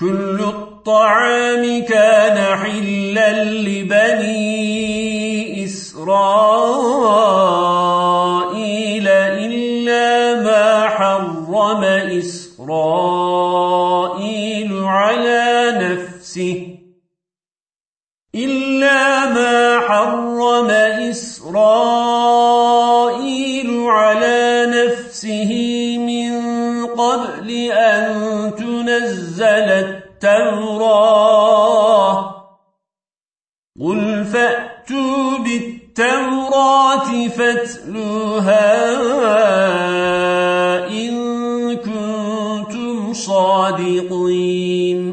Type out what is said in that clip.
كل الطعام كان حلا لبني إسرائيل إلا ما حرم إسرائيل على نفسه إلا ما حرم إسرائيل على نفسه قبل أن تنزل التوراة. قل فأتوا بالتوراة فاتلوها إن كنتم صادقين.